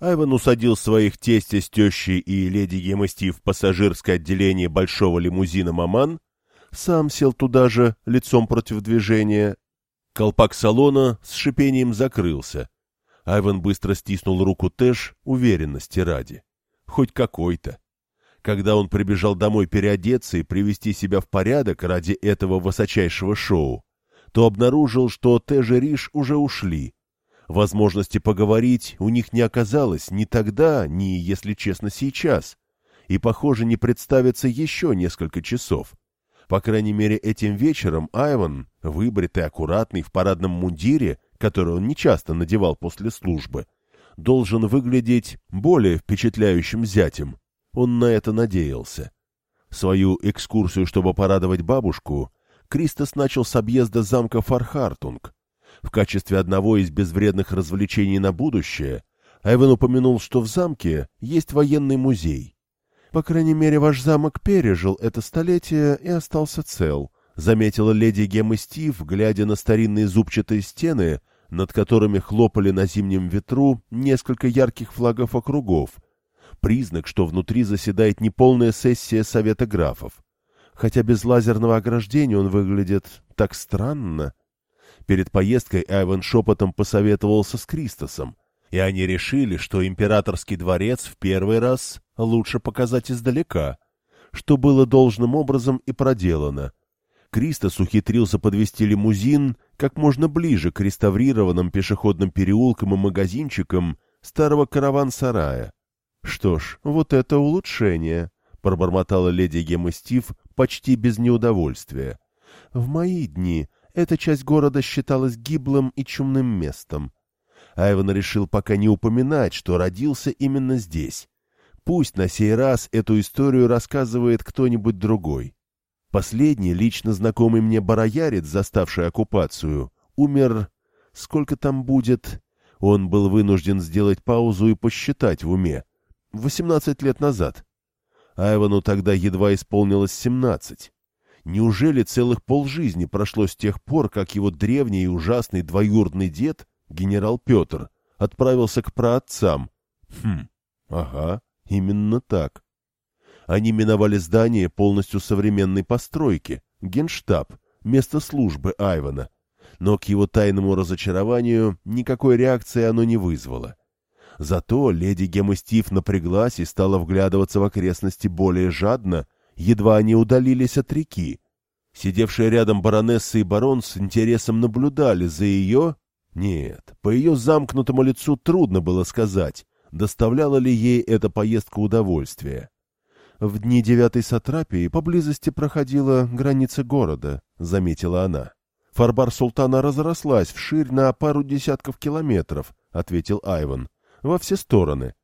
Айван усадил своих тестя с тещей и леди Гемости в пассажирское отделение большого лимузина «Маман», сам сел туда же, лицом против движения. Колпак салона с шипением закрылся. Айван быстро стиснул руку Тэш, уверенности ради. Хоть какой-то. Когда он прибежал домой переодеться и привести себя в порядок ради этого высочайшего шоу, то обнаружил, что Тэш и Риш уже ушли. Возможности поговорить у них не оказалось ни тогда, ни, если честно, сейчас. И, похоже, не представится еще несколько часов. По крайней мере, этим вечером Айван, выбритый, аккуратный, в парадном мундире, который он нечасто надевал после службы, должен выглядеть более впечатляющим зятем. Он на это надеялся. Свою экскурсию, чтобы порадовать бабушку, Кристос начал с объезда замка Фархартунг. В качестве одного из безвредных развлечений на будущее Айвен упомянул, что в замке есть военный музей. По крайней мере, ваш замок пережил это столетие и остался цел, заметила леди Гемма Стив, глядя на старинные зубчатые стены, над которыми хлопали на зимнем ветру несколько ярких флагов округов. Признак, что внутри заседает неполная сессия Совета графов. Хотя без лазерного ограждения он выглядит так странно. Перед поездкой Айвен шепотом посоветовался с Кристосом — и они решили, что императорский дворец в первый раз лучше показать издалека, что было должным образом и проделано. Кристос ухитрился подвести лимузин как можно ближе к реставрированным пешеходным переулкам и магазинчикам старого караван-сарая. «Что ж, вот это улучшение», — пробормотала леди Гемма Стив почти без неудовольствия. «В мои дни эта часть города считалась гиблым и чумным местом. Айван решил пока не упоминать, что родился именно здесь. Пусть на сей раз эту историю рассказывает кто-нибудь другой. Последний, лично знакомый мне бароярец, заставший оккупацию, умер... Сколько там будет? Он был вынужден сделать паузу и посчитать в уме. Восемнадцать лет назад. Айвану тогда едва исполнилось семнадцать. Неужели целых полжизни прошло с тех пор, как его древний и ужасный двоюродный дед генерал Петр, отправился к праотцам. Хм, ага, именно так. Они миновали здание полностью современной постройки, генштаб, место службы Айвана. Но к его тайному разочарованию никакой реакции оно не вызвало. Зато леди Гемостив напряглась и стала вглядываться в окрестности более жадно, едва они удалились от реки. Сидевшие рядом баронесса и барон с интересом наблюдали за ее нет, по ее замкнутому лицу трудно было сказать, доставляла ли ей эта поездка удовольствие. В дни девятой сатрапии поблизости проходила граница города, заметила она. Фарбар султана разрослась вширь на пару десятков километров, ответил Айван, во все стороны.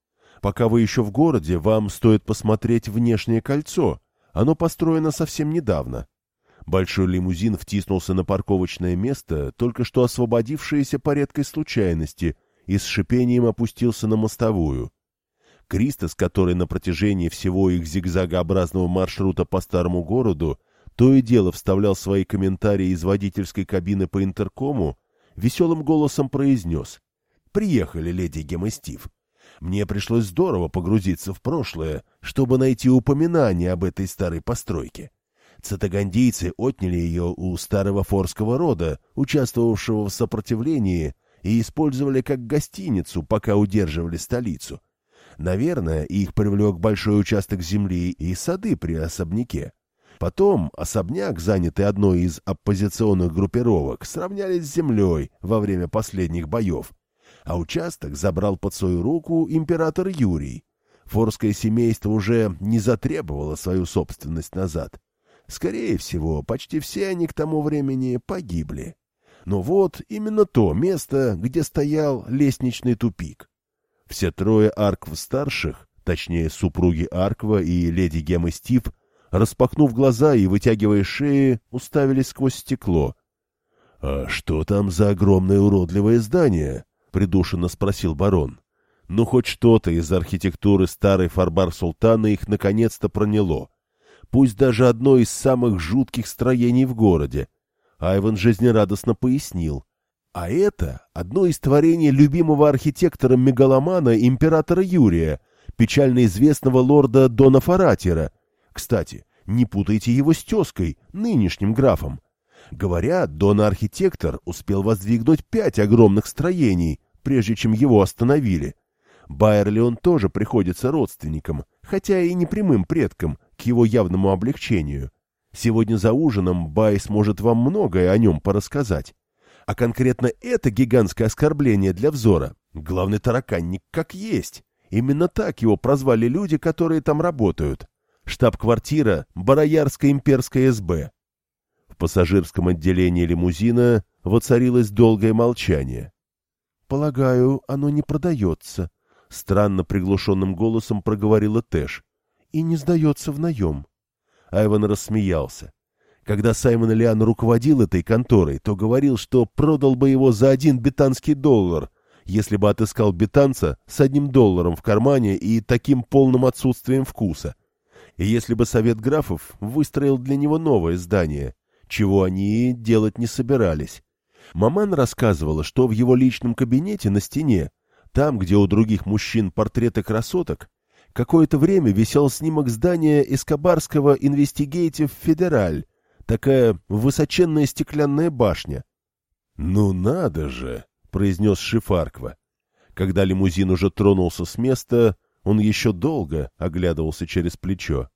Пока вы еще в городе, вам стоит посмотреть внешнее кольцо. Оно построено совсем недавно. Большой лимузин втиснулся на парковочное место, только что освободившееся по редкой случайности, и с шипением опустился на мостовую. Кристос, который на протяжении всего их зигзагообразного маршрута по старому городу то и дело вставлял свои комментарии из водительской кабины по интеркому, веселым голосом произнес «Приехали, леди Гемостив. Мне пришлось здорово погрузиться в прошлое, чтобы найти упоминание об этой старой постройке. Цитагандийцы отняли ее у старого форского рода, участвовавшего в сопротивлении, и использовали как гостиницу, пока удерживали столицу. Наверное, их привлек большой участок земли и сады при особняке. Потом особняк, занятый одной из оппозиционных группировок, сравняли с землей во время последних боев, а участок забрал под свою руку император Юрий. Форское семейство уже не затребовало свою собственность назад. Скорее всего, почти все они к тому времени погибли. Но вот именно то место, где стоял лестничный тупик. Все трое Аркв-старших, точнее супруги Арква и леди Геммы Стив, распахнув глаза и вытягивая шеи, уставились сквозь стекло. — А что там за огромное уродливое здание? — придушенно спросил барон. Ну, хоть что-то из архитектуры старой Фарбар-Султана их наконец-то проняло пусть даже одно из самых жутких строений в городе. Айван жизнерадостно пояснил. А это одно из творений любимого архитектора-мегаломана императора Юрия, печально известного лорда Дона Фаратира. Кстати, не путайте его с тезкой, нынешним графом. Говорят, Дон-архитектор успел воздвигнуть пять огромных строений, прежде чем его остановили. Байерлион тоже приходится родственником, хотя и не прямым предком, к его явному облегчению. Сегодня за ужином Бай сможет вам многое о нем порассказать. А конкретно это гигантское оскорбление для взора. Главный тараканник как есть. Именно так его прозвали люди, которые там работают. Штаб-квартира Бароярская имперская СБ. В пассажирском отделении лимузина воцарилось долгое молчание. «Полагаю, оно не продается», — странно приглушенным голосом проговорила Тэш. «И не сдается в наем». Айван рассмеялся. Когда Саймон Лиан руководил этой конторой, то говорил, что продал бы его за один бетанский доллар, если бы отыскал бетанца с одним долларом в кармане и таким полным отсутствием вкуса. И если бы совет графов выстроил для него новое здание, чего они делать не собирались. Маман рассказывала, что в его личном кабинете на стене, там, где у других мужчин портреты красоток, какое-то время висел снимок здания Эскобарского Инвестигейтив Федераль, такая высоченная стеклянная башня. «Ну надо же!» — произнес Шифарква. Когда лимузин уже тронулся с места, он еще долго оглядывался через плечо.